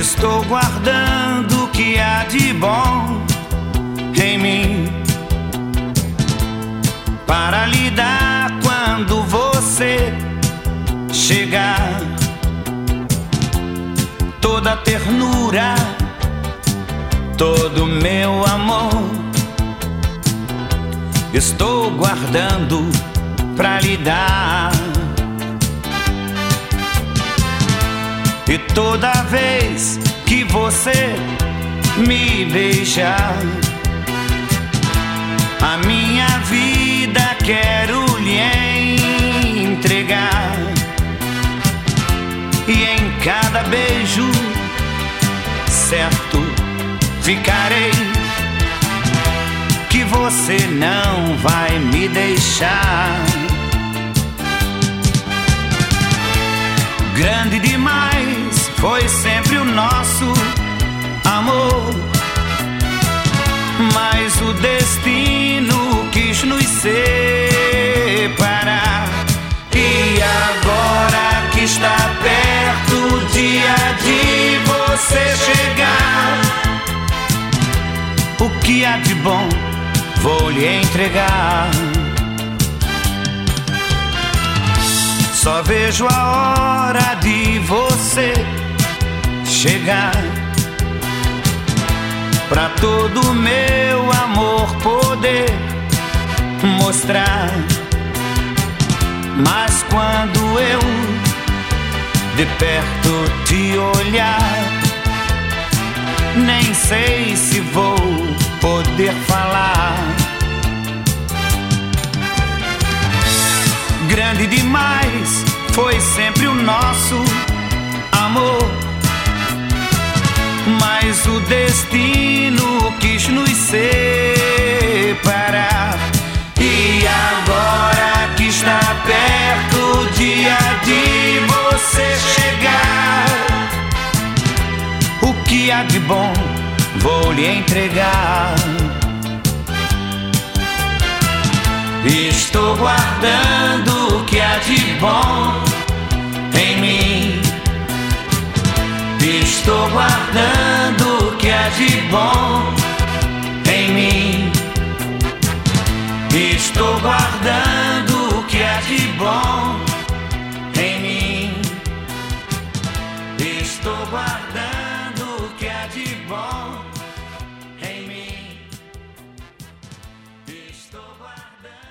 Estou guardando o que há de bom em mim para lhe dar quando você chegar. Toda ternura, todo meu amor, estou guardando pra lhe dar. E toda vez que você me beijar, a minha vida quero lhe entregar. E em cada beijo, certo, ficarei. Que você não vai me deixar. Grande demais foi sempre o nosso amor. Mas o destino quis nos separar. E agora que está perto o dia de você chegar, o que há de bom vou lhe entregar. Só vejo a hora de você chegar pra todo meu amor poder mostrar. Mas quando eu de perto te olhar, nem sei se vou poder falar. Grande demais foi sempre o nosso amor. Mas o destino quis nos separar. E agora que está perto o dia de você chegar, o que há de bom vou lhe entregar. Estou guardando o que há de bom em mim. Estou guardando o que há de bom em mim. Estou guardando o que há de bom em mim. Estou guardando o que há de bom. em mim. Estou guardando.